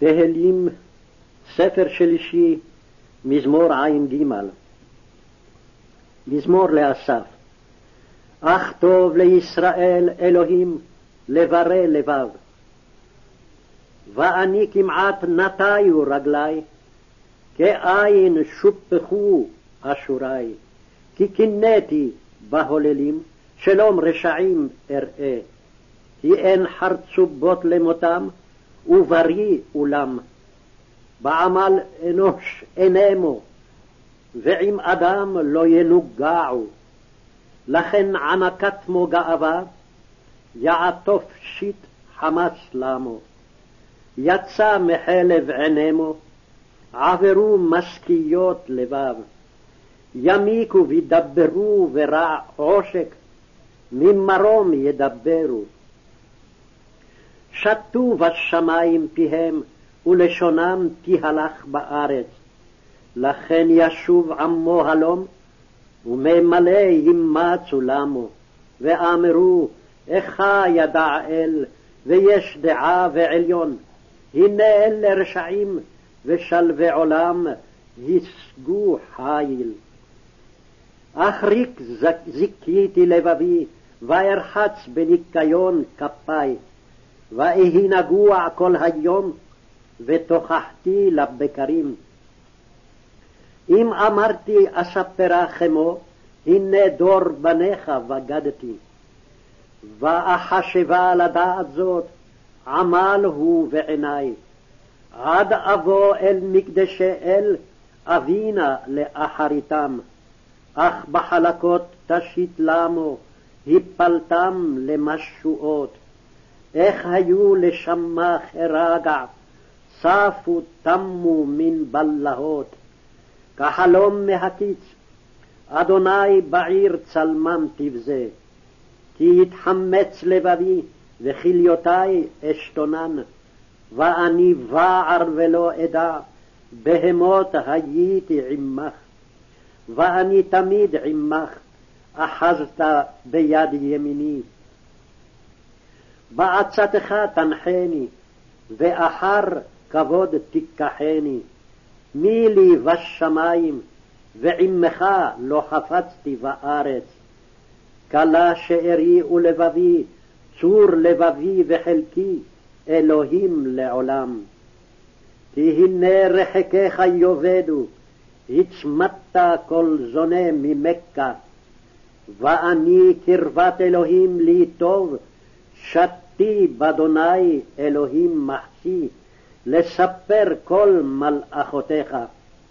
תהלים, ספר שלישי, מזמור ע"ג. מזמור לאסף. אך טוב לישראל אלוהים לברי לבב. ואני כמעט נטיו רגלי, כאין שופכו אשורי, כי קינאתי בהוללים, שלום רשעים אראה. כי אין חרצובות למותם, ובריא אולם. בעמל אנוש אינמו, ועם אדם לא ינוגעו. לכן ענקת מו גאווה, יעטוף שיט חמס למו. יצא מחלב עינמו, עברו משכיות לבב. ימיקו וידברו ורע עושק, ממרום ידברו. שתו בשמים פיהם, ולשונם תהלך בארץ. לכן ישוב עמו הלום, וממלא ימצו למו, ואמרו, איכה ידע אל, ויש דעה ועליון. הנה אלה רשעים, ושלווי עולם, השגו חיל. אך ריק זיכיתי לבבי, וארחץ בניקיון כפי. ואהי נגוע כל היום, ותוכחתי לבקרים. אם אמרתי אספרה כמו, הנה דור בניך בגדתי. ואחשבה לדעת זאת, עמל הוא בעיני. עד אבוא אל מקדשי אל, אבינה לאחריתם. אך בחלקות תשית למו, הפלתם למשועות. איך היו לשמח הרגע, צפו תמו מן בלהות. כחלום מהקיץ, אדוני בעיר צלמם תבזה. כי יתחמץ לבבי, וכליותי אשתונן. ואני בער ולא אדע, בהמות הייתי עמך. ואני תמיד עמך, אחזת ביד ימיני. בעצתך תנחני, ואחר כבוד תיקחני. מי לי בשמים, ועמך לא חפצתי בארץ. כלה שארי ולבבי, צור לבבי וחלקי, אלוהים לעולם. כי הנה רחקיך יאבדו, הצמדת כל זונה ממכה. ואני קרבת אלוהים לי טוב, שתי באדוני אלוהים מחשי, לספר כל מלאכותיך.